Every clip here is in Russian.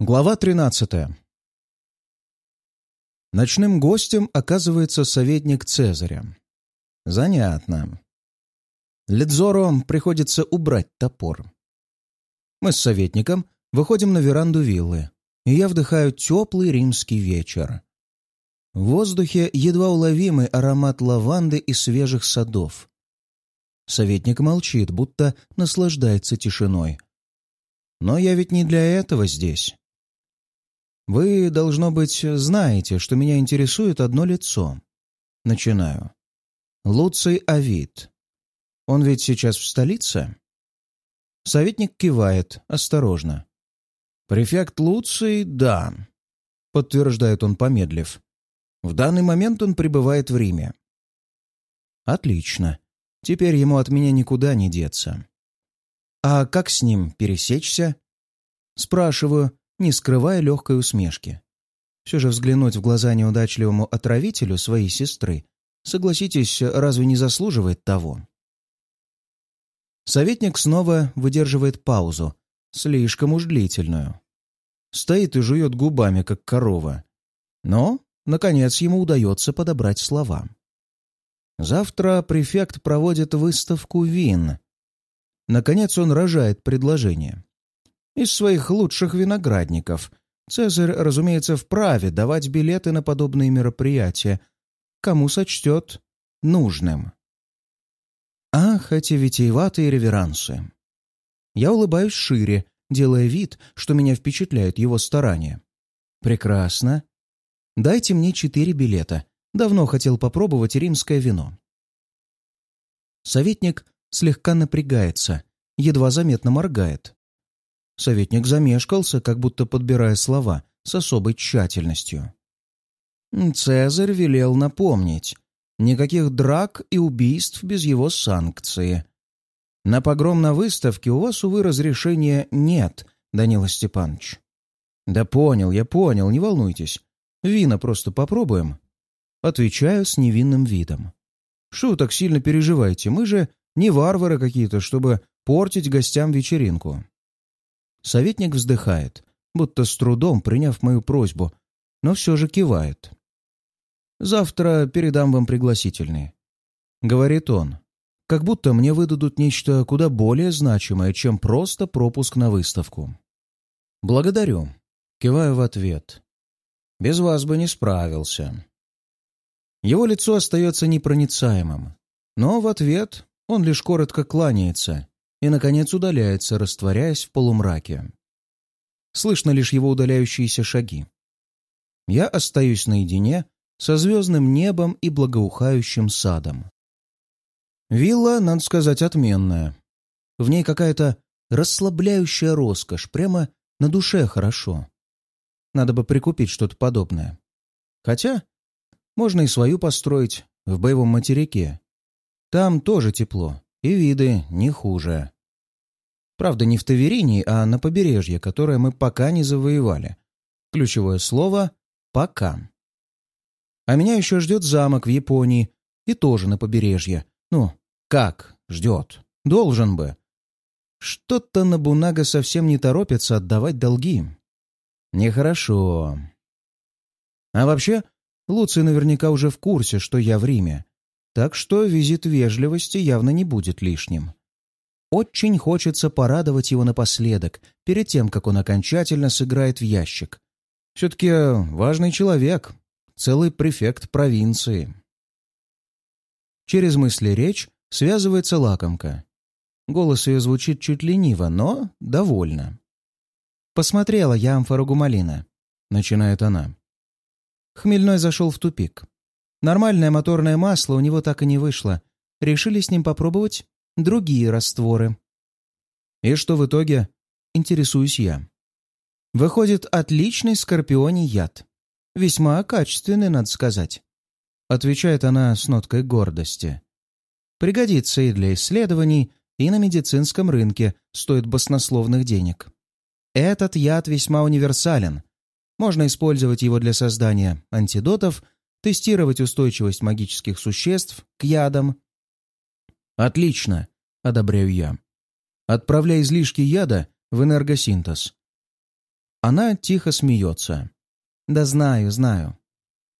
Глава 13 Ночным гостем оказывается советник Цезаря. Занятно. Ледзоро приходится убрать топор. Мы с советником выходим на веранду виллы, и я вдыхаю теплый римский вечер. В воздухе едва уловимый аромат лаванды и свежих садов. Советник молчит, будто наслаждается тишиной. Но я ведь не для этого здесь. Вы, должно быть, знаете, что меня интересует одно лицо. Начинаю. Луций Авид. Он ведь сейчас в столице? Советник кивает, осторожно. Префект Луций — да, подтверждает он, помедлив. В данный момент он пребывает в Риме. Отлично. Теперь ему от меня никуда не деться. А как с ним пересечься? Спрашиваю, не скрывая легкой усмешки. Все же взглянуть в глаза неудачливому отравителю своей сестры, согласитесь, разве не заслуживает того? Советник снова выдерживает паузу, слишком уж длительную. Стоит и жует губами, как корова. Но, наконец, ему удается подобрать слова. Завтра префект проводит выставку вин. Наконец он рожает предложение из своих лучших виноградников. Цезарь, разумеется, вправе давать билеты на подобные мероприятия, кому сочтет нужным. Ах, эти витиеватые реверансы! Я улыбаюсь шире, делая вид, что меня впечатляет его старания. Прекрасно. Дайте мне четыре билета. Давно хотел попробовать римское вино. Советник слегка напрягается, едва заметно моргает. Советник замешкался, как будто подбирая слова с особой тщательностью. Цезарь велел напомнить. Никаких драк и убийств без его санкции. На погром на выставке у вас, увы, разрешения нет, Данила Степанович. Да понял, я понял, не волнуйтесь. Вина просто попробуем. Отвечаю с невинным видом. Что вы так сильно переживаете? Мы же не варвары какие-то, чтобы портить гостям вечеринку. Советник вздыхает, будто с трудом приняв мою просьбу, но все же кивает. «Завтра передам вам пригласительные», — говорит он, как будто мне выдадут нечто куда более значимое, чем просто пропуск на выставку. «Благодарю», — киваю в ответ. «Без вас бы не справился». Его лицо остается непроницаемым, но в ответ он лишь коротко кланяется и, наконец, удаляется, растворяясь в полумраке. Слышно лишь его удаляющиеся шаги. Я остаюсь наедине со звездным небом и благоухающим садом. Вилла, надо сказать, отменная. В ней какая-то расслабляющая роскошь, прямо на душе хорошо. Надо бы прикупить что-то подобное. Хотя можно и свою построить в боевом материке. Там тоже тепло, и виды не хуже. Правда, не в Таверинии, а на побережье, которое мы пока не завоевали. Ключевое слово «пока». А меня еще ждет замок в Японии, и тоже на побережье. Ну, как ждет? Должен бы. Что-то Набунага совсем не торопится отдавать долги. Нехорошо. А вообще, Луций наверняка уже в курсе, что я в Риме. Так что визит вежливости явно не будет лишним. Очень хочется порадовать его напоследок, перед тем, как он окончательно сыграет в ящик. Все-таки важный человек, целый префект провинции. Через мысли речь связывается лакомка. Голос ее звучит чуть лениво, но довольно. «Посмотрела я амфору гумалина», — начинает она. Хмельной зашел в тупик. Нормальное моторное масло у него так и не вышло. Решили с ним попробовать другие растворы. И что в итоге? Интересуюсь я. Выходит, отличный скорпионий яд. Весьма качественный, надо сказать. Отвечает она с ноткой гордости. Пригодится и для исследований, и на медицинском рынке стоит баснословных денег. Этот яд весьма универсален. Можно использовать его для создания антидотов – тестировать устойчивость магических существ к ядам. «Отлично!» — одобряю я. «Отправляй излишки яда в энергосинтез. Она тихо смеется. «Да знаю, знаю.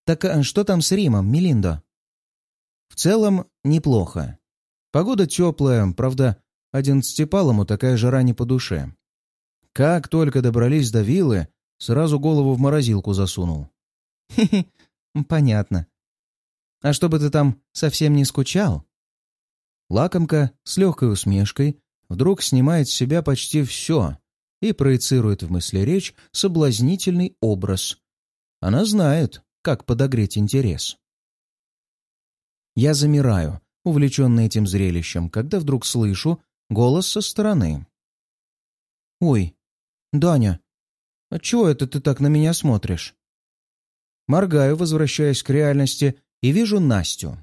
Так а что там с Римом, Мелиндо?» «В целом, неплохо. Погода теплая, правда, одиннадцатипалому такая жара не по душе. Как только добрались до виллы, сразу голову в морозилку засунул. «Хе-хе, понятно. А чтобы ты там совсем не скучал?» Лакомка с легкой усмешкой вдруг снимает с себя почти все и проецирует в мысли речь соблазнительный образ. Она знает, как подогреть интерес. Я замираю, увлеченный этим зрелищем, когда вдруг слышу голос со стороны. «Ой, Даня, а чего это ты так на меня смотришь?» Моргаю, возвращаясь к реальности, и вижу Настю.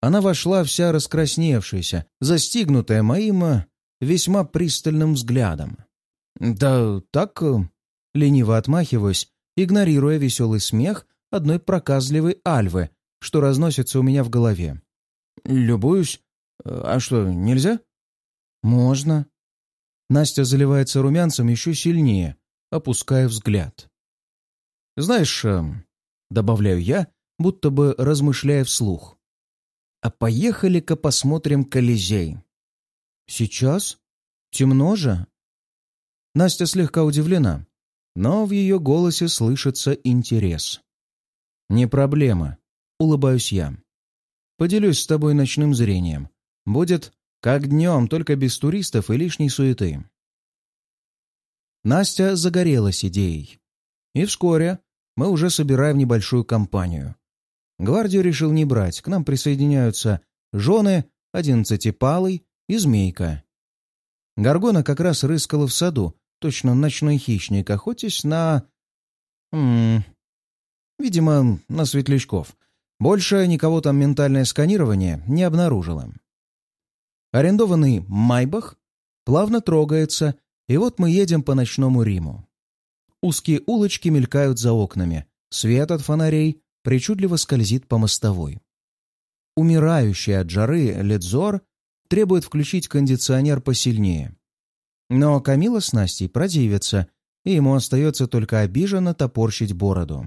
Она вошла вся раскрасневшаяся, застигнутая моим э, весьма пристальным взглядом. Да так, э, лениво отмахиваюсь, игнорируя веселый смех одной проказливой альвы, что разносится у меня в голове. «Любуюсь? А что, нельзя?» «Можно». Настя заливается румянцем еще сильнее, опуская взгляд. «Знаешь, э, — добавляю я, будто бы размышляя вслух, — а поехали-ка посмотрим Колизей». «Сейчас? Темно же?» Настя слегка удивлена, но в ее голосе слышится интерес. «Не проблема», — улыбаюсь я. «Поделюсь с тобой ночным зрением. Будет как днем, только без туристов и лишней суеты». Настя загорелась идеей. И вскоре мы уже собираем небольшую компанию. Гвардию решил не брать, к нам присоединяются жены, одиннадцатипалый и змейка. Гаргона как раз рыскала в саду, точно ночной хищник, охотясь на... М -м, видимо, на светлячков. Больше никого там ментальное сканирование не обнаружило. Арендованный «Майбах» плавно трогается, и вот мы едем по ночному Риму. Узкие улочки мелькают за окнами, свет от фонарей причудливо скользит по мостовой. Умирающий от жары Ледзор требует включить кондиционер посильнее. Но Камила с Настей противятся, и ему остается только обиженно топорщить бороду.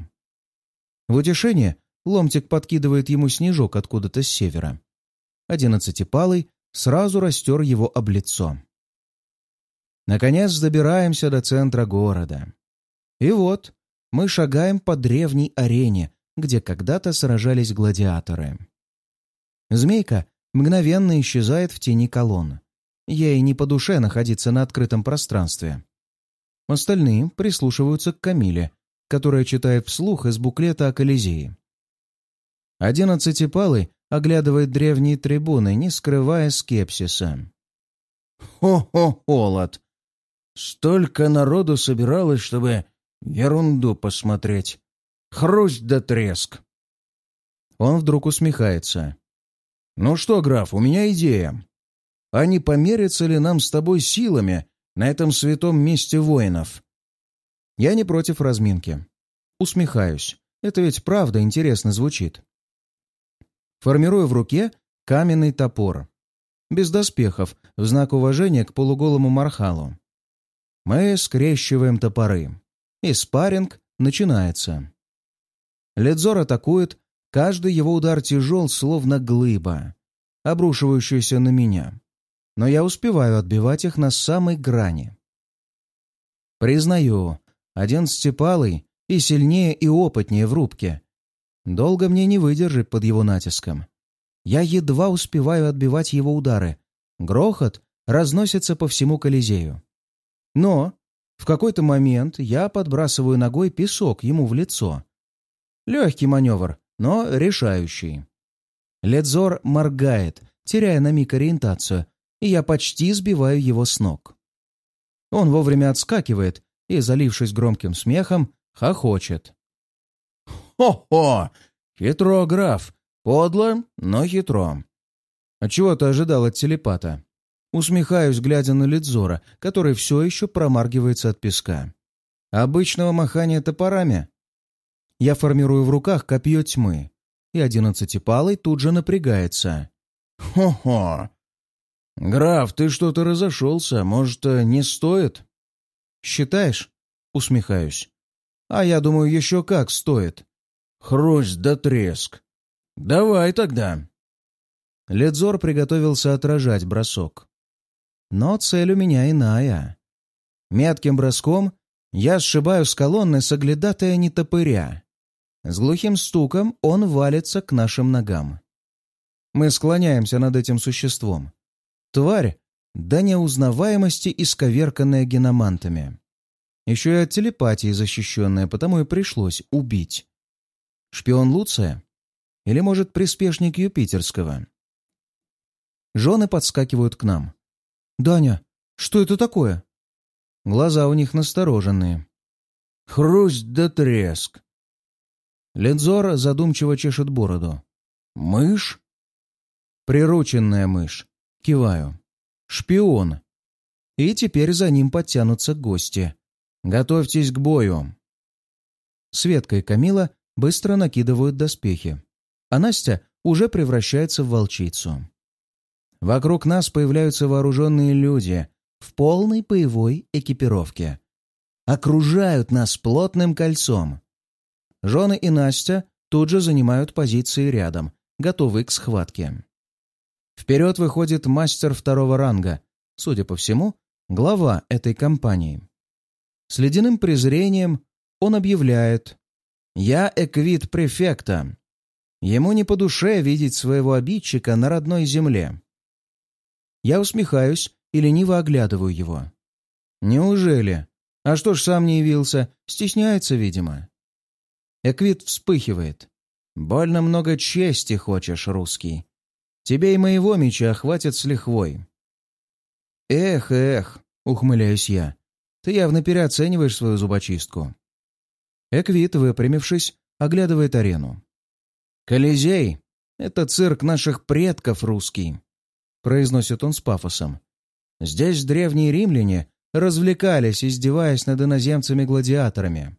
В утешение ломтик подкидывает ему снежок откуда-то с севера. Одиннадцатипалый сразу растер его об лицо. Наконец добираемся до центра города. И вот мы шагаем по древней арене, где когда-то сражались гладиаторы. Змейка мгновенно исчезает в тени колонн. Ей не по душе находиться на открытом пространстве. Остальные прислушиваются к Камиле, которая читает вслух из буклета о Колизее. Одиннадцатипалый оглядывает древние трибуны, не скрывая скепсиса. «Хо-хо, холод! Столько народу собиралось, чтобы ерунду посмотреть. Хрусть да треск!» Он вдруг усмехается. «Ну что, граф, у меня идея. А не померится ли нам с тобой силами на этом святом месте воинов?» Я не против разминки. Усмехаюсь. Это ведь правда интересно звучит. Формирую в руке каменный топор. Без доспехов, в знак уважения к полуголому Мархалу. Мы скрещиваем топоры. И спарринг начинается. Ледзор атакует, каждый его удар тяжел, словно глыба, обрушивающаяся на меня. Но я успеваю отбивать их на самой грани. Признаю, одиннадцатипалый и сильнее и опытнее в рубке, Долго мне не выдержать под его натиском. Я едва успеваю отбивать его удары. Грохот разносится по всему Колизею. Но в какой-то момент я подбрасываю ногой песок ему в лицо. Легкий маневр, но решающий. Ледзор моргает, теряя на миг ориентацию, и я почти сбиваю его с ног. Он вовремя отскакивает и, залившись громким смехом, хохочет. «Хо-хо! Хитро, граф. Подло, но хитро». «А чего ты ожидал от телепата?» Усмехаюсь, глядя на Лидзора, который все еще промаргивается от песка. «Обычного махания топорами?» Я формирую в руках копье тьмы, и одиннадцатипалый тут же напрягается. «Хо-хо! Граф, ты что-то разошелся. Может, не стоит?» «Считаешь?» — усмехаюсь. «А я думаю, еще как стоит». «Хрусть да треск. Давай тогда». Ледзор приготовился отражать бросок. Но цель у меня иная. Метким броском я сшибаю с колонны соглядатая нетопыря. С глухим стуком он валится к нашим ногам. Мы склоняемся над этим существом. Тварь до неузнаваемости исковерканная геномантами. Еще и от телепатии защищенная, потому и пришлось убить. Шпион Луция? Или, может, приспешник Юпитерского? Жены подскакивают к нам. «Даня, что это такое?» Глаза у них настороженные. «Хрусть да треск!» Ледзор задумчиво чешет бороду. «Мышь?» «Прирученная мышь». Киваю. «Шпион». И теперь за ним подтянутся гости. «Готовьтесь к бою!» Светка и Камила быстро накидывают доспехи, а Настя уже превращается в волчицу. Вокруг нас появляются вооруженные люди в полной боевой экипировке. Окружают нас плотным кольцом. Жены и Настя тут же занимают позиции рядом, готовы к схватке. Вперед выходит мастер второго ранга, судя по всему, глава этой компании. С ледяным презрением он объявляет «Я эквит префекта». Ему не по душе видеть своего обидчика на родной земле. Я усмехаюсь и лениво оглядываю его. «Неужели? А что ж сам не явился? Стесняется, видимо». Эквит вспыхивает. «Больно много чести хочешь, русский. Тебе и моего меча хватит с лихвой». «Эх, эх», — ухмыляюсь я, — «ты явно переоцениваешь свою зубочистку». Эквит, выпрямившись, оглядывает арену. «Колизей — это цирк наших предков русский произносит он с пафосом. Здесь древние римляне развлекались, издеваясь над иноземцами-гладиаторами.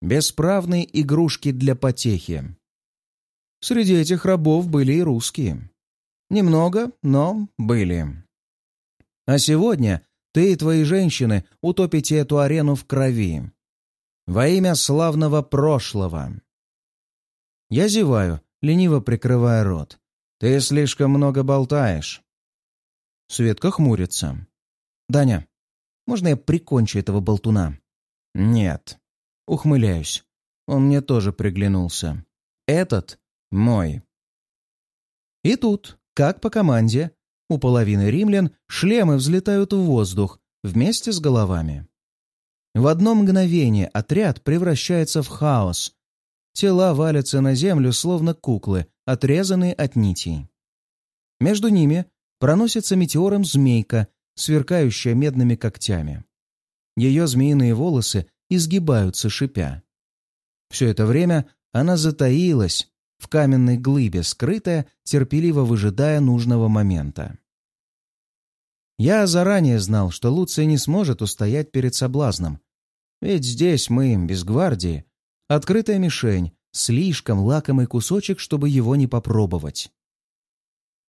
Бесправные игрушки для потехи. Среди этих рабов были и русские. Немного, но были. А сегодня ты и твои женщины утопите эту арену в крови. Во имя славного прошлого. Я зеваю, лениво прикрывая рот. «Ты слишком много болтаешь». Светка хмурится. «Даня, можно я прикончу этого болтуна?» «Нет». Ухмыляюсь. Он мне тоже приглянулся. «Этот мой». И тут, как по команде, у половины римлян шлемы взлетают в воздух вместе с головами. В одно мгновение отряд превращается в хаос. Тела валятся на землю, словно куклы, отрезанные от нитей. Между ними проносится метеором змейка, сверкающая медными когтями. Ее змеиные волосы изгибаются, шипя. Все это время она затаилась в каменной глыбе, скрытая, терпеливо выжидая нужного момента. Я заранее знал, что Луция не сможет устоять перед соблазном. Ведь здесь мы, без гвардии, открытая мишень, Слишком лакомый кусочек, чтобы его не попробовать.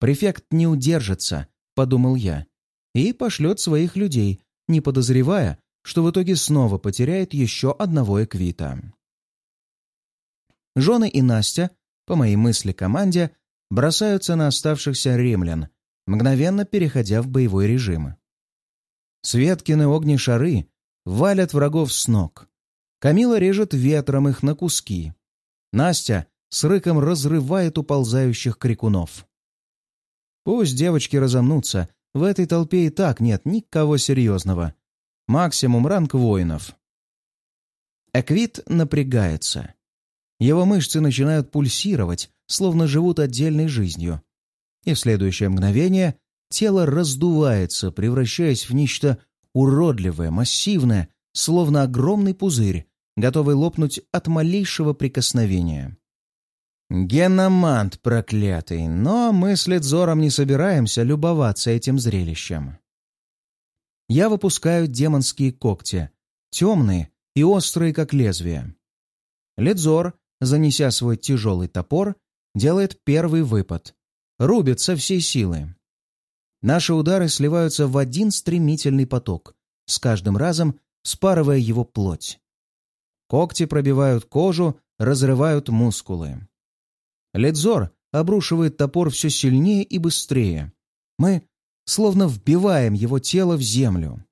«Префект не удержится», — подумал я, и пошлет своих людей, не подозревая, что в итоге снова потеряет еще одного эквита. Жены и Настя, по моей мысли команде, бросаются на оставшихся ремлян, мгновенно переходя в боевой режим. Светкины огни-шары валят врагов с ног. Камила режет ветром их на куски. Настя с рыком разрывает уползающих крикунов. Пусть девочки разомнутся, в этой толпе и так нет никого серьезного. Максимум ранг воинов. Эквит напрягается. Его мышцы начинают пульсировать, словно живут отдельной жизнью. И в следующее мгновение тело раздувается, превращаясь в нечто уродливое, массивное, словно огромный пузырь, готовый лопнуть от малейшего прикосновения. Геномант проклятый, но мы с Ледзором не собираемся любоваться этим зрелищем. Я выпускаю демонские когти, темные и острые, как лезвие. Ледзор, занеся свой тяжелый топор, делает первый выпад, рубит со всей силы. Наши удары сливаются в один стремительный поток, с каждым разом спарывая его плоть. Когти пробивают кожу, разрывают мускулы. Ледзор обрушивает топор все сильнее и быстрее. Мы словно вбиваем его тело в землю.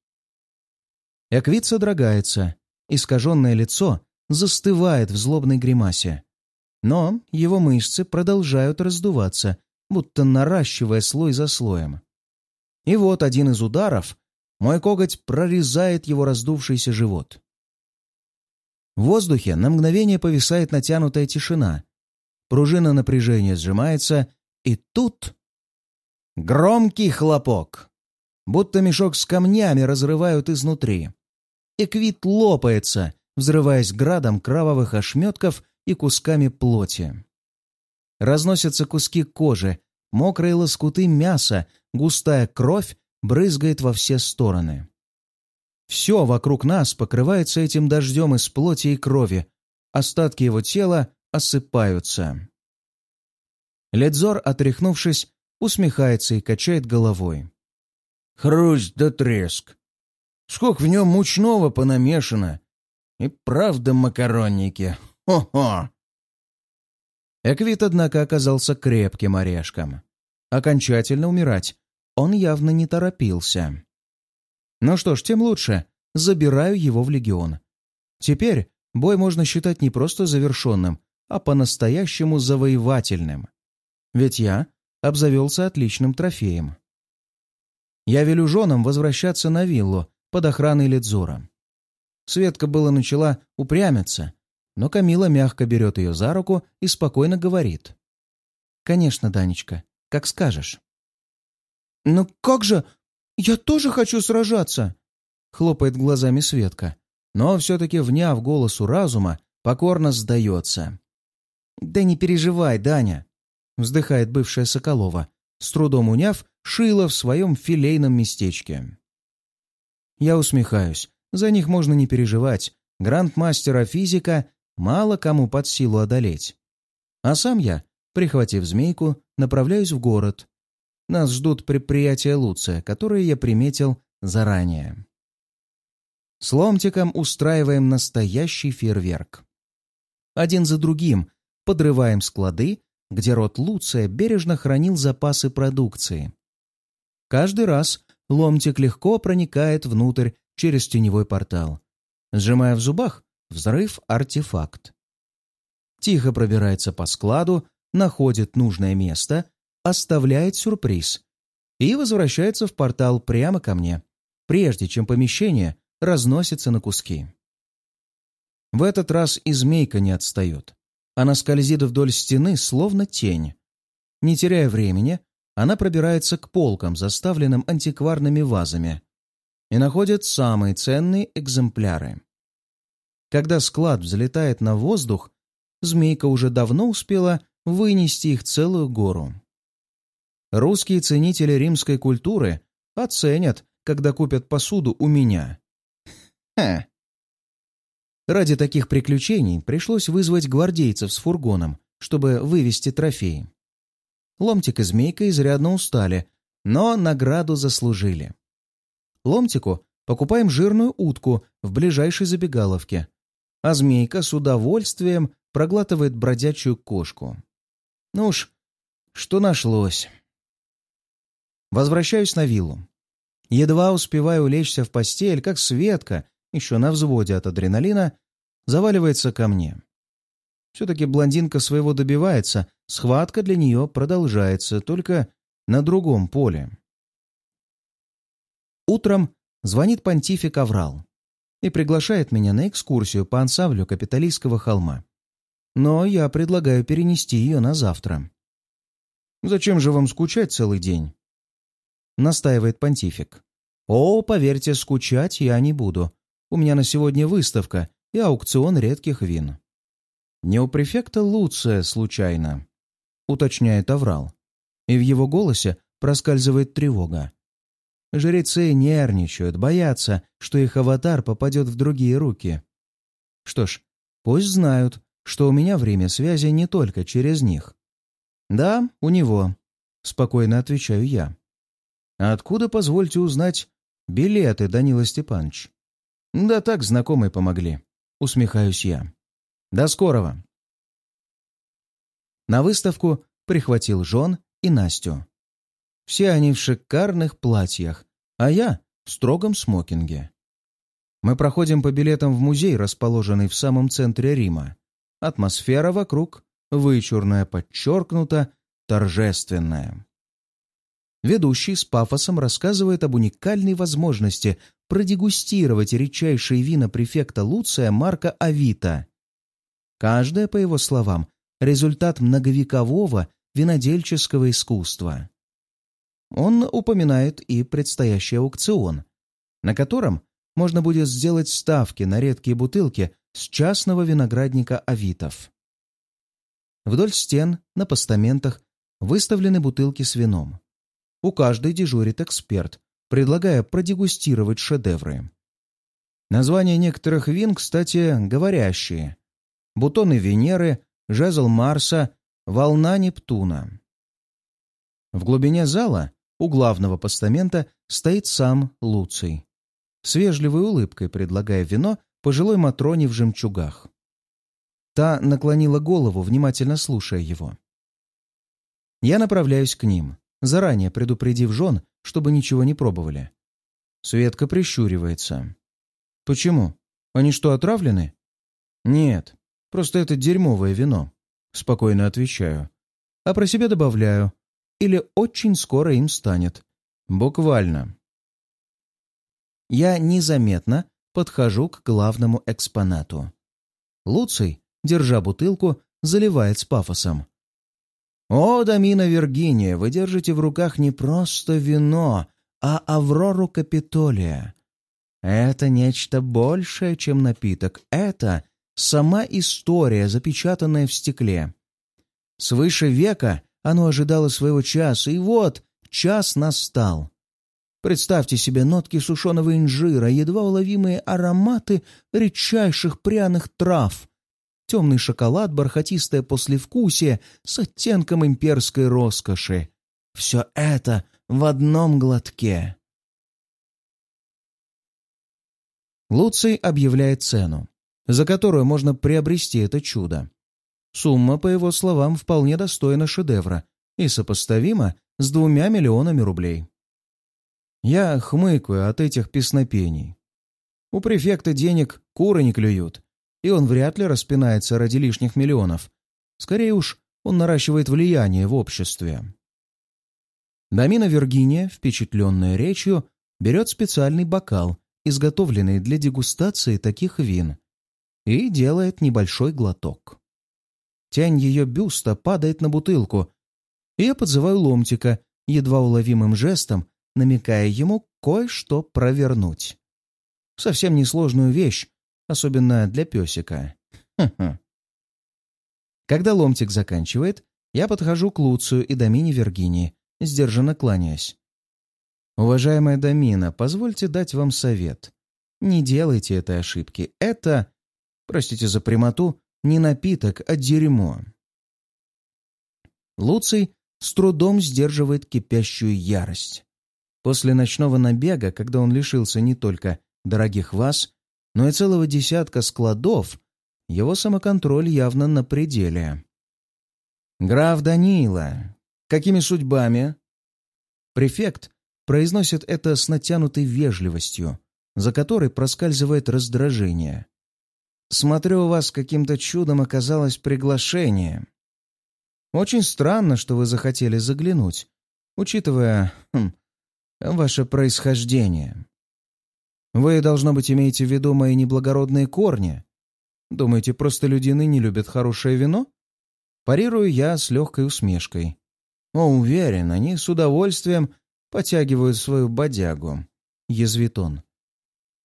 Эквит содрогается, искаженное лицо застывает в злобной гримасе. Но его мышцы продолжают раздуваться, будто наращивая слой за слоем. И вот один из ударов, мой коготь прорезает его раздувшийся живот. В воздухе на мгновение повисает натянутая тишина. Пружина напряжения сжимается, и тут... Громкий хлопок! Будто мешок с камнями разрывают изнутри. Эквит лопается, взрываясь градом кровавых ошметков и кусками плоти. Разносятся куски кожи, мокрые лоскуты мяса, густая кровь брызгает во все стороны. Все вокруг нас покрывается этим дождем из плоти и крови. Остатки его тела осыпаются. Ледзор, отряхнувшись, усмехается и качает головой. «Хрусть да треск! Сколько в нем мучного понамешано! И правда макаронники! Хо-хо!» Эквит, однако, оказался крепким орешком. Окончательно умирать он явно не торопился. Ну что ж, тем лучше. Забираю его в легион. Теперь бой можно считать не просто завершенным, а по-настоящему завоевательным. Ведь я обзавелся отличным трофеем. Я велю женам возвращаться на виллу под охраной Ледзора. Светка было начала упрямиться, но Камила мягко берет ее за руку и спокойно говорит. «Конечно, Данечка, как скажешь». «Но как же «Я тоже хочу сражаться!» — хлопает глазами Светка, но все-таки, вняв голосу разума, покорно сдается. «Да не переживай, Даня!» — вздыхает бывшая Соколова, с трудом уняв шило в своем филейном местечке. Я усмехаюсь. За них можно не переживать. Грандмастера физика мало кому под силу одолеть. А сам я, прихватив змейку, направляюсь в город, нас ждут предприятия Луция, которые я приметил заранее. С ломтиком устраиваем настоящий фейерверк. Один за другим подрываем склады, где род Луция бережно хранил запасы продукции. Каждый раз ломтик легко проникает внутрь через теневой портал. Сжимая в зубах, взрыв-артефакт. Тихо пробирается по складу, находит нужное место оставляет сюрприз и возвращается в портал прямо ко мне, прежде чем помещение разносится на куски. В этот раз и змейка не отстает. Она скользит вдоль стены, словно тень. Не теряя времени, она пробирается к полкам, заставленным антикварными вазами, и находит самые ценные экземпляры. Когда склад взлетает на воздух, змейка уже давно успела вынести их целую гору. Русские ценители римской культуры оценят, когда купят посуду у меня. Ха. Ради таких приключений пришлось вызвать гвардейцев с фургоном, чтобы вывести трофеи. Ломтик и Змейка изрядно устали, но награду заслужили. Ломтику покупаем жирную утку в ближайшей забегаловке, а Змейка с удовольствием проглатывает бродячую кошку. Ну уж, что нашлось. Возвращаюсь на виллу. Едва успеваю улечься в постель, как Светка, еще на взводе от адреналина, заваливается ко мне. Все-таки блондинка своего добивается, схватка для нее продолжается, только на другом поле. Утром звонит понтифик Аврал и приглашает меня на экскурсию по ансамблю Капитолийского холма. Но я предлагаю перенести ее на завтра. Зачем же вам скучать целый день? Настаивает понтифик. «О, поверьте, скучать я не буду. У меня на сегодня выставка и аукцион редких вин». «Не у префекта Луция, случайно», — уточняет Аврал. И в его голосе проскальзывает тревога. Жрецы нервничают, боятся, что их аватар попадет в другие руки. Что ж, пусть знают, что у меня время связи не только через них. «Да, у него», — спокойно отвечаю я. А откуда, позвольте узнать, билеты, Данила Степанович? Да так, знакомые помогли. Усмехаюсь я. До скорого. На выставку прихватил Жон и Настю. Все они в шикарных платьях, а я в строгом смокинге. Мы проходим по билетам в музей, расположенный в самом центре Рима. Атмосфера вокруг вычурная, подчеркнута, торжественная. Ведущий с пафосом рассказывает об уникальной возможности продегустировать редчайшие вина префекта Луция Марка Авита. Каждое, по его словам, результат многовекового винодельческого искусства. Он упоминает и предстоящий аукцион, на котором можно будет сделать ставки на редкие бутылки с частного виноградника Авитов. Вдоль стен, на постаментах, выставлены бутылки с вином. У каждой дежурит эксперт, предлагая продегустировать шедевры. Названия некоторых вин, кстати, говорящие. Бутоны Венеры, жезл Марса, волна Нептуна. В глубине зала, у главного постамента, стоит сам Луций. С вежливой улыбкой предлагая вино пожилой Матроне в жемчугах. Та наклонила голову, внимательно слушая его. Я направляюсь к ним заранее предупредив жен, чтобы ничего не пробовали. Светка прищуривается. «Почему? Они что, отравлены?» «Нет, просто это дерьмовое вино», — спокойно отвечаю. А про себя добавляю. Или очень скоро им станет. Буквально. Я незаметно подхожу к главному экспонату. Луций, держа бутылку, заливает с пафосом. «О, Дамина Виргиния, вы держите в руках не просто вино, а Аврору Капитолия. Это нечто большее, чем напиток. Это сама история, запечатанная в стекле. Свыше века оно ожидало своего часа, и вот час настал. Представьте себе нотки сушеного инжира, едва уловимые ароматы редчайших пряных трав, темный шоколад, бархатистое послевкусие с оттенком имперской роскоши. Все это в одном глотке. Луций объявляет цену, за которую можно приобрести это чудо. Сумма, по его словам, вполне достойна шедевра и сопоставима с двумя миллионами рублей. Я хмыкаю от этих песнопений. У префекта денег куры не клюют, и он вряд ли распинается ради лишних миллионов. Скорее уж, он наращивает влияние в обществе. Дамина Виргиния, впечатленная речью, берет специальный бокал, изготовленный для дегустации таких вин, и делает небольшой глоток. Тень ее бюста падает на бутылку, и я подзываю ломтика, едва уловимым жестом, намекая ему кое-что провернуть. Совсем несложную вещь, особенно для песика. Когда ломтик заканчивает, я подхожу к Луцию и Домине Виргинии, сдержанно кланяясь. «Уважаемая Домина, позвольте дать вам совет. Не делайте этой ошибки. Это, простите за прямоту, не напиток, а дерьмо». Луций с трудом сдерживает кипящую ярость. После ночного набега, когда он лишился не только дорогих вас, но и целого десятка складов, его самоконтроль явно на пределе. «Граф Данила, какими судьбами?» Префект произносит это с натянутой вежливостью, за которой проскальзывает раздражение. «Смотрю, у вас каким-то чудом оказалось приглашение. Очень странно, что вы захотели заглянуть, учитывая хм, ваше происхождение. Вы, должно быть, имеете в виду мои неблагородные корни. Думаете, просто людины не любят хорошее вино? Парирую я с легкой усмешкой. О, уверен, они с удовольствием потягивают свою бодягу. Язвит он.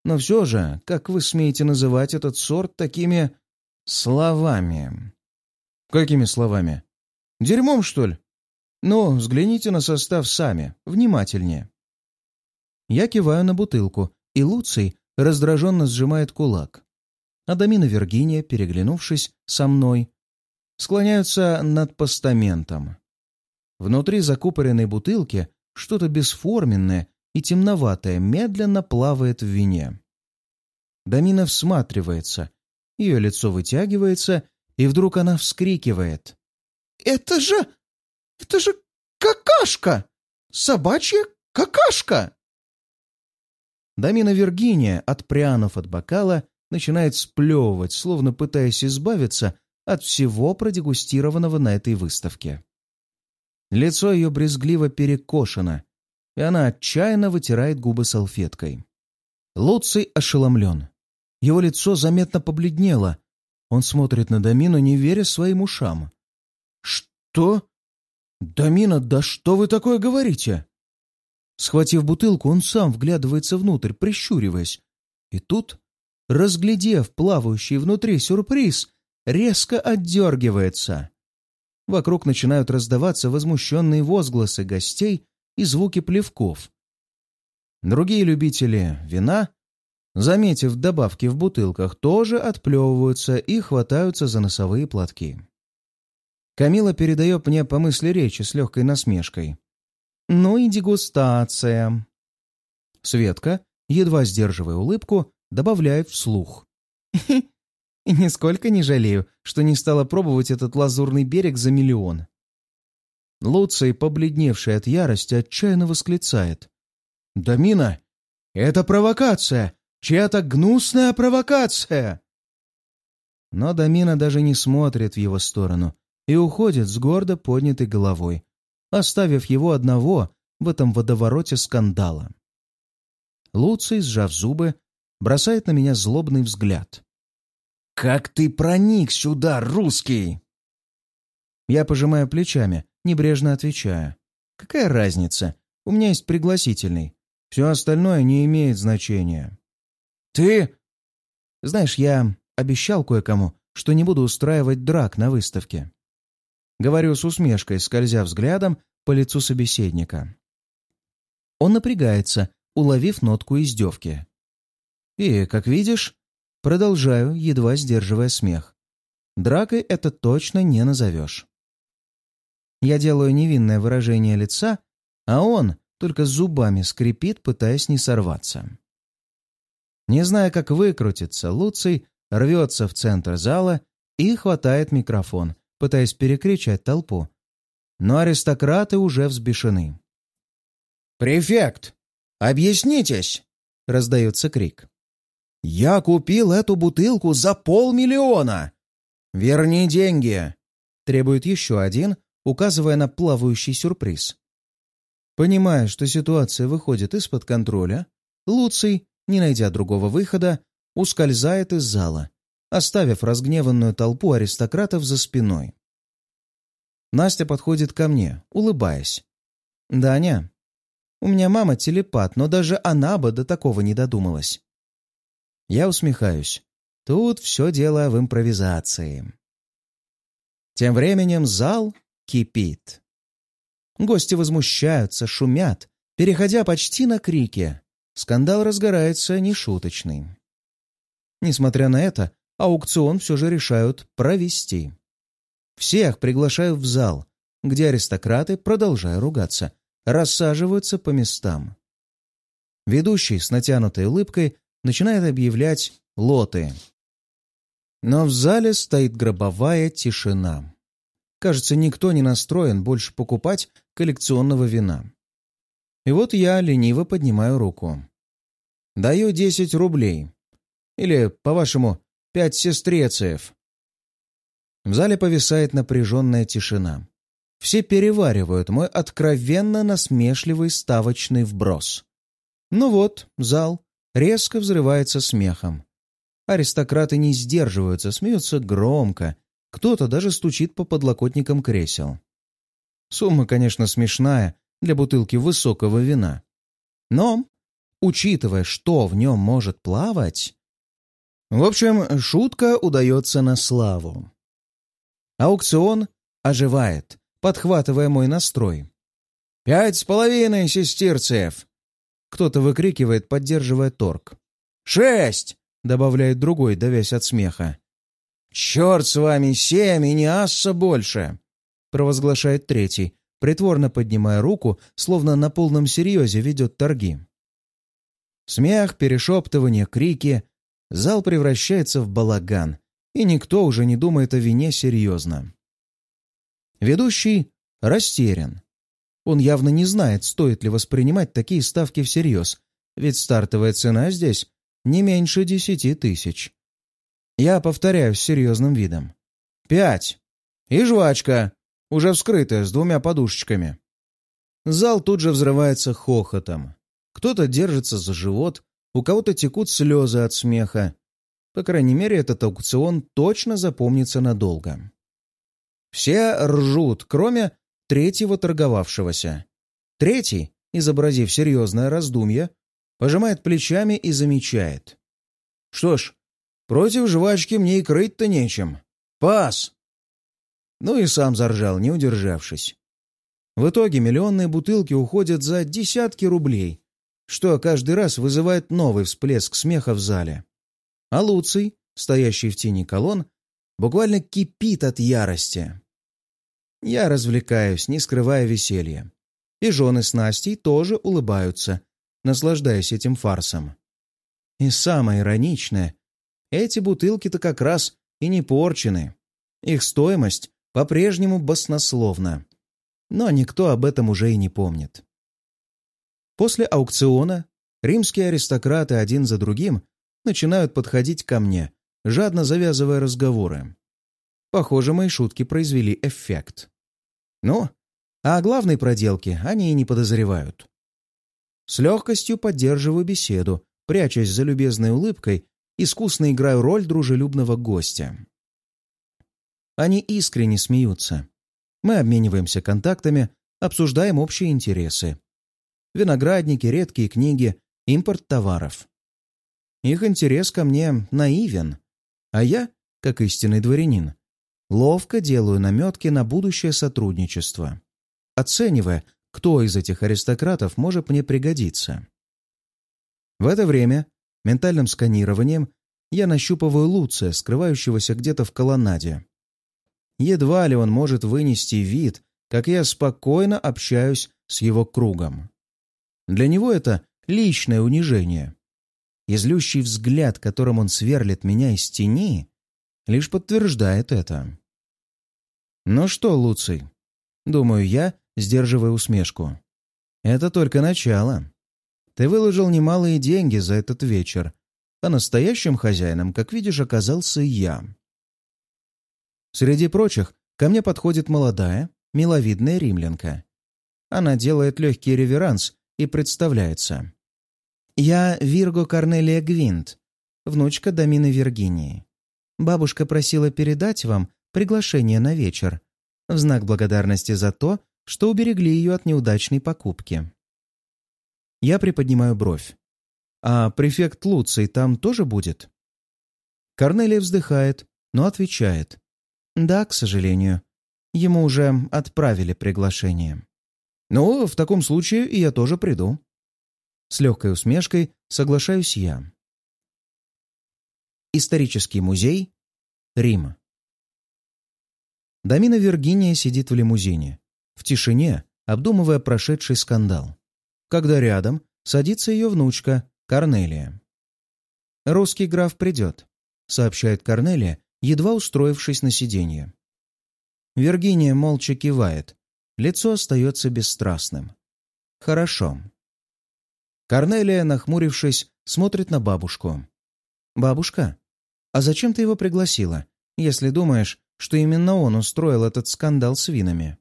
Но все же, как вы смеете называть этот сорт такими словами? Какими словами? Дерьмом, что ли? Ну, взгляните на состав сами, внимательнее. Я киваю на бутылку, и Луций раздраженно сжимает кулак. Адамина Виргиния, переглянувшись со мной, склоняются над постаментом. Внутри закупоренной бутылки что-то бесформенное и темноватое медленно плавает в вине. Дамина всматривается. Ее лицо вытягивается, и вдруг она вскрикивает. «Это же... это же какашка! Собачья какашка!» Дамина Виргиния, отпрянув от бокала, начинает сплевывать, словно пытаясь избавиться от всего продегустированного на этой выставке. Лицо ее брезгливо перекошено, и она отчаянно вытирает губы салфеткой. Луций ошеломлен. Его лицо заметно побледнело. Он смотрит на Дамину, не веря своим ушам. «Что? Дамина, да что вы такое говорите?» Схватив бутылку, он сам вглядывается внутрь, прищуриваясь. И тут, разглядев плавающий внутри сюрприз, резко отдергивается. Вокруг начинают раздаваться возмущенные возгласы гостей и звуки плевков. Другие любители вина, заметив добавки в бутылках, тоже отплевываются и хватаются за носовые платки. Камила передает мне по мысли речи с легкой насмешкой. Ну и дегустация. Светка, едва сдерживая улыбку, добавляет вслух. Нисколько не жалею, что не стала пробовать этот лазурный берег за миллион. Луций, побледневший от ярости, отчаянно восклицает. «Дамина, это провокация! Чья-то гнусная провокация!» Но Дамина даже не смотрит в его сторону и уходит с гордо поднятой головой, оставив его одного в этом водовороте скандала. Луций, сжав зубы, бросает на меня злобный взгляд. «Как ты проник сюда, русский?» Я пожимаю плечами, небрежно отвечая. «Какая разница? У меня есть пригласительный. Все остальное не имеет значения». «Ты...» «Знаешь, я обещал кое-кому, что не буду устраивать драк на выставке. Говорю с усмешкой, скользя взглядом по лицу собеседника. Он напрягается, уловив нотку издевки. И, как видишь, продолжаю, едва сдерживая смех. Дракой это точно не назовешь. Я делаю невинное выражение лица, а он только зубами скрипит, пытаясь не сорваться. Не зная, как выкрутиться, Луций рвется в центр зала и хватает микрофон, пытаясь перекричать толпу. Но аристократы уже взбешены. «Префект, объяснитесь!» — раздается крик. «Я купил эту бутылку за полмиллиона! Верни деньги!» — требует еще один, указывая на плавающий сюрприз. Понимая, что ситуация выходит из-под контроля, Луций, не найдя другого выхода, ускользает из зала, оставив разгневанную толпу аристократов за спиной. Настя подходит ко мне, улыбаясь. «Даня, у меня мама телепат, но даже она бы до такого не додумалась». Я усмехаюсь. Тут все дело в импровизации. Тем временем зал кипит. Гости возмущаются, шумят, переходя почти на крики. Скандал разгорается нешуточный. Несмотря на это, аукцион все же решают провести. Всех приглашают в зал, где аристократы, продолжая ругаться, рассаживаются по местам. Ведущий с натянутой улыбкой начинает объявлять лоты. Но в зале стоит гробовая тишина. Кажется, никто не настроен больше покупать коллекционного вина. И вот я лениво поднимаю руку. Даю 10 рублей. Или, по-вашему, пять сестрециев. В зале повисает напряженная тишина. Все переваривают мой откровенно насмешливый ставочный вброс. Ну вот, зал резко взрывается смехом. Аристократы не сдерживаются, смеются громко. Кто-то даже стучит по подлокотникам кресел. Сумма, конечно, смешная для бутылки высокого вина. Но, учитывая, что в нем может плавать... В общем, шутка удается на славу. Аукцион оживает, подхватывая мой настрой. «Пять с половиной сестерцев!» Кто-то выкрикивает, поддерживая торг. «Шесть!» — добавляет другой, давясь от смеха. «Черт с вами, семь и не асса больше!» — провозглашает третий, притворно поднимая руку, словно на полном серьезе ведет торги. Смех, перешептывание, крики. Зал превращается в балаган, и никто уже не думает о вине серьезно. Ведущий растерян. Он явно не знает, стоит ли воспринимать такие ставки всерьез, ведь стартовая цена здесь не меньше десяти тысяч. Я повторяю с серьезным видом. «Пять. И жвачка, уже вскрытая, с двумя подушечками». Зал тут же взрывается хохотом. Кто-то держится за живот, у кого-то текут слезы от смеха. По крайней мере, этот аукцион точно запомнится надолго. Все ржут, кроме третьего торговавшегося. Третий, изобразив серьезное раздумье, пожимает плечами и замечает. «Что ж, против жвачки мне и крыть-то нечем. Пас!» Ну и сам заржал, не удержавшись. В итоге миллионные бутылки уходят за десятки рублей, что каждый раз вызывает новый всплеск смеха в зале. А Луций, стоящий в тени колонн, буквально кипит от ярости. Я развлекаюсь, не скрывая веселья. И жены с Настей тоже улыбаются, наслаждаясь этим фарсом. И самое ироничное, эти бутылки-то как раз и не порчены. Их стоимость по-прежнему баснословна. Но никто об этом уже и не помнит. После аукциона римские аристократы один за другим начинают подходить ко мне, жадно завязывая разговоры. Похоже, мои шутки произвели эффект. Ну, а о главной проделке они и не подозревают. С легкостью поддерживаю беседу, прячась за любезной улыбкой, искусно играю роль дружелюбного гостя. Они искренне смеются. Мы обмениваемся контактами, обсуждаем общие интересы. Виноградники, редкие книги, импорт товаров. Их интерес ко мне наивен, а я, как истинный дворянин, ловко делаю наметки на будущее сотрудничество, оценивая, кто из этих аристократов может мне пригодиться. В это время ментальным сканированием я нащупываю Луция, скрывающегося где-то в колоннаде. Едва ли он может вынести вид, как я спокойно общаюсь с его кругом. Для него это личное унижение. Излющий взгляд, которым он сверлит меня из тени, лишь подтверждает это. «Ну что, Луций?» — думаю я, сдерживая усмешку. «Это только начало. Ты выложил немалые деньги за этот вечер, а настоящим хозяином, как видишь, оказался я». Среди прочих ко мне подходит молодая, миловидная римлянка. Она делает легкий реверанс и представляется. «Я Вирго Корнелия Гвинт, внучка Домины Виргинии. Бабушка просила передать вам приглашение на вечер, в знак благодарности за то, что уберегли ее от неудачной покупки. Я приподнимаю бровь. «А префект Луций там тоже будет?» Корнелия вздыхает, но отвечает. «Да, к сожалению. Ему уже отправили приглашение». «Ну, в таком случае я тоже приду». С легкой усмешкой соглашаюсь я. Исторический музей. Рим. Дамина Виргиния сидит в лимузине, в тишине, обдумывая прошедший скандал, когда рядом садится ее внучка Корнелия. «Русский граф придет», — сообщает Корнелия, едва устроившись на сиденье. Виргиния молча кивает, лицо остается бесстрастным. «Хорошо». Корнелия, нахмурившись, смотрит на бабушку. «Бабушка, а зачем ты его пригласила, если думаешь, что именно он устроил этот скандал с винами?»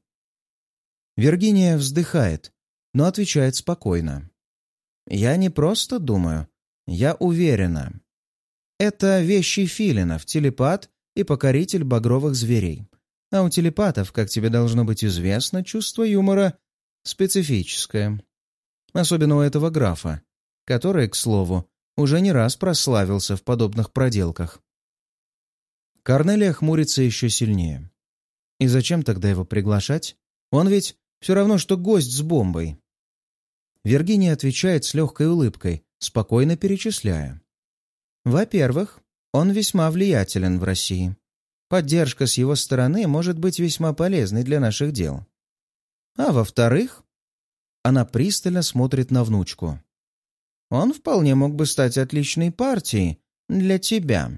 Виргиния вздыхает, но отвечает спокойно. «Я не просто думаю, я уверена. Это вещи филинов, телепат и покоритель багровых зверей. А у телепатов, как тебе должно быть известно, чувство юмора специфическое. Особенно у этого графа, который, к слову, уже не раз прославился в подобных проделках. Корнелия хмурится еще сильнее. И зачем тогда его приглашать? Он ведь все равно, что гость с бомбой. Виргиния отвечает с легкой улыбкой, спокойно перечисляя. Во-первых, он весьма влиятелен в России. Поддержка с его стороны может быть весьма полезной для наших дел. А во-вторых, она пристально смотрит на внучку. Он вполне мог бы стать отличной партией для тебя».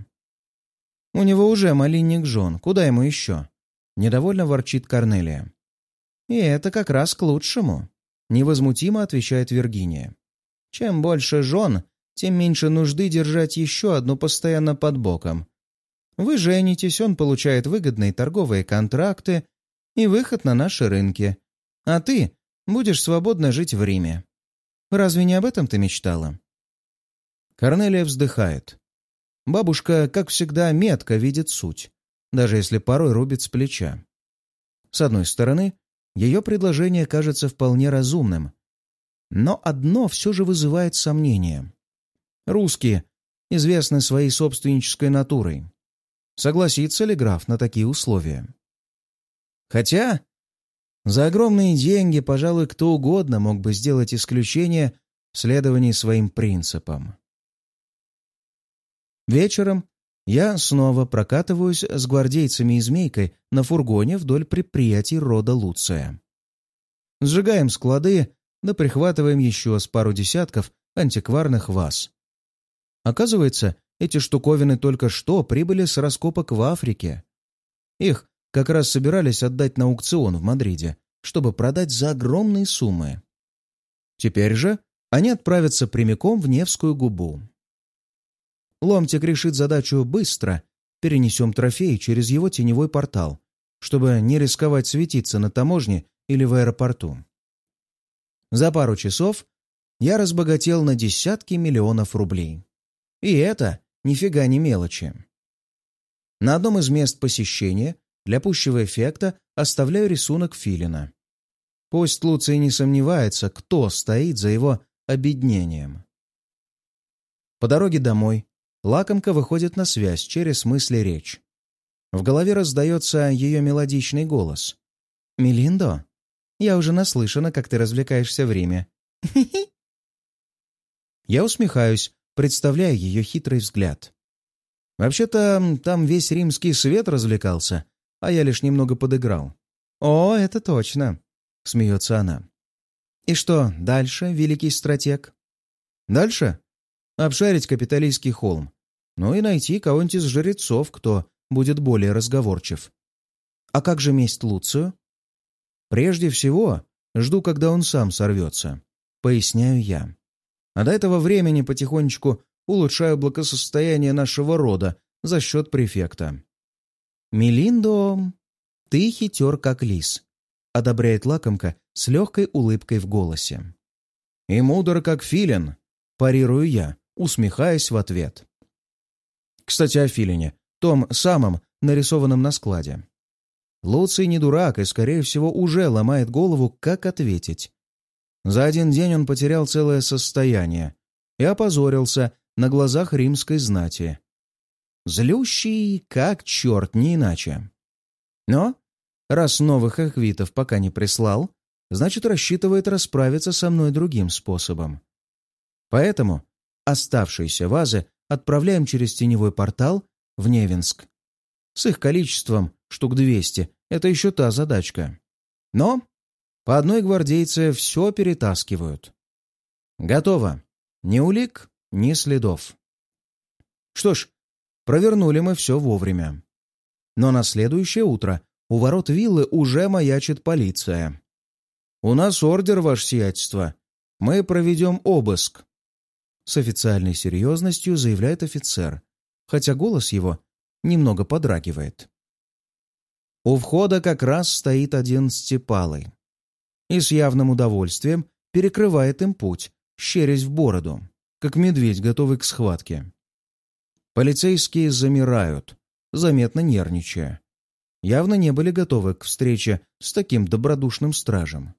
«У него уже малинник жен. Куда ему еще?» Недовольно ворчит Корнелия. «И это как раз к лучшему», — невозмутимо отвечает Виргиния. «Чем больше жен, тем меньше нужды держать еще одну постоянно под боком. Вы женитесь, он получает выгодные торговые контракты и выход на наши рынки. А ты будешь свободно жить в Риме. Разве не об этом ты мечтала?» Корнелия вздыхает. Бабушка, как всегда, метко видит суть, даже если порой рубит с плеча. С одной стороны, ее предложение кажется вполне разумным, но одно все же вызывает сомнение. Русские известны своей собственнической натурой. Согласится ли граф на такие условия? Хотя за огромные деньги, пожалуй, кто угодно мог бы сделать исключение в следовании своим принципам. Вечером я снова прокатываюсь с гвардейцами и змейкой на фургоне вдоль предприятий рода Луция. Сжигаем склады, да прихватываем еще с пару десятков антикварных ваз. Оказывается, эти штуковины только что прибыли с раскопок в Африке. Их как раз собирались отдать на аукцион в Мадриде, чтобы продать за огромные суммы. Теперь же они отправятся прямиком в Невскую губу. Ломтик решит задачу быстро, перенесем трофей через его теневой портал, чтобы не рисковать светиться на таможне или в аэропорту. За пару часов я разбогател на десятки миллионов рублей. И это нифига не мелочи. На одном из мест посещения для пущего эффекта оставляю рисунок филина. Пусть Луций не сомневается, кто стоит за его обеднением. По дороге домой Лакомка выходит на связь через мысли речь. В голове раздается ее мелодичный голос. «Мелиндо, я уже наслышана, как ты развлекаешься в Риме». Я усмехаюсь, представляя ее хитрый взгляд. Вообще-то там весь римский свет развлекался, а я лишь немного подыграл. «О, это точно!» — смеется она. «И что дальше, великий стратег?» «Дальше? Обшарить капиталистский холм ну и найти кого-нибудь из жрецов, кто будет более разговорчив. А как же месть Луцию? Прежде всего, жду, когда он сам сорвется. Поясняю я. А до этого времени потихонечку улучшаю благосостояние нашего рода за счет префекта. «Мелиндо, ты хитер, как лис», — одобряет лакомка с легкой улыбкой в голосе. «И мудр, как филин», — парирую я, усмехаясь в ответ. Кстати, о Филине, том самом, нарисованном на складе. Луций не дурак и, скорее всего, уже ломает голову, как ответить. За один день он потерял целое состояние и опозорился на глазах римской знати. Злющий, как черт, не иначе. Но, раз новых аквитов пока не прислал, значит, рассчитывает расправиться со мной другим способом. Поэтому оставшиеся вазы отправляем через теневой портал в Невинск. С их количеством, штук 200, это еще та задачка. Но по одной гвардейце все перетаскивают. Готово. Ни улик, ни следов. Что ж, провернули мы все вовремя. Но на следующее утро у ворот виллы уже маячит полиция. «У нас ордер, ваше сиятельство. Мы проведем обыск». С официальной серьезностью заявляет офицер, хотя голос его немного подрагивает. У входа как раз стоит один степалый и с явным удовольствием перекрывает им путь, щерясь в бороду, как медведь, готовый к схватке. Полицейские замирают, заметно нервничая. Явно не были готовы к встрече с таким добродушным стражем.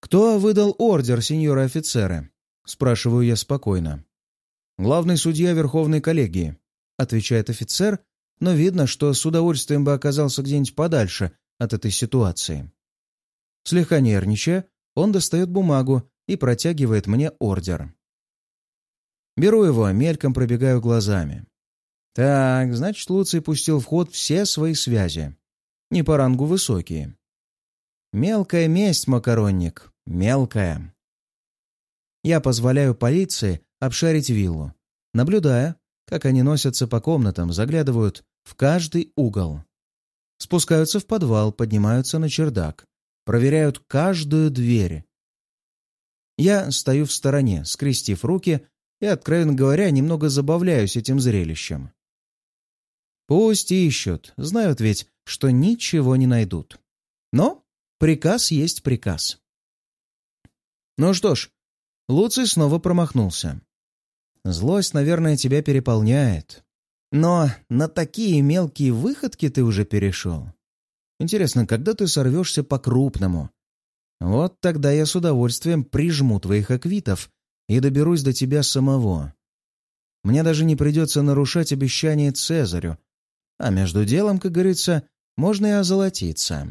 «Кто выдал ордер, сеньоры офицеры?» Спрашиваю я спокойно. «Главный судья Верховной коллегии», — отвечает офицер, но видно, что с удовольствием бы оказался где-нибудь подальше от этой ситуации. Слегка нервничая, он достает бумагу и протягивает мне ордер. Беру его, мельком пробегаю глазами. Так, значит, Луций пустил в ход все свои связи. Не по рангу высокие. Мелкая месть, макаронник, мелкая. Я позволяю полиции обшарить виллу, наблюдая, как они носятся по комнатам, заглядывают в каждый угол. Спускаются в подвал, поднимаются на чердак, проверяют каждую дверь. Я стою в стороне, скрестив руки и, откровенно говоря, немного забавляюсь этим зрелищем. Пусть ищут, знают ведь, что ничего не найдут. Но приказ есть приказ. Ну что ж, Луций снова промахнулся. Злость, наверное, тебя переполняет. Но на такие мелкие выходки ты уже перешел. Интересно, когда ты сорвешься по-крупному? Вот тогда я с удовольствием прижму твоих аквитов и доберусь до тебя самого. Мне даже не придется нарушать обещание Цезарю. А между делом, как говорится, можно и озолотиться.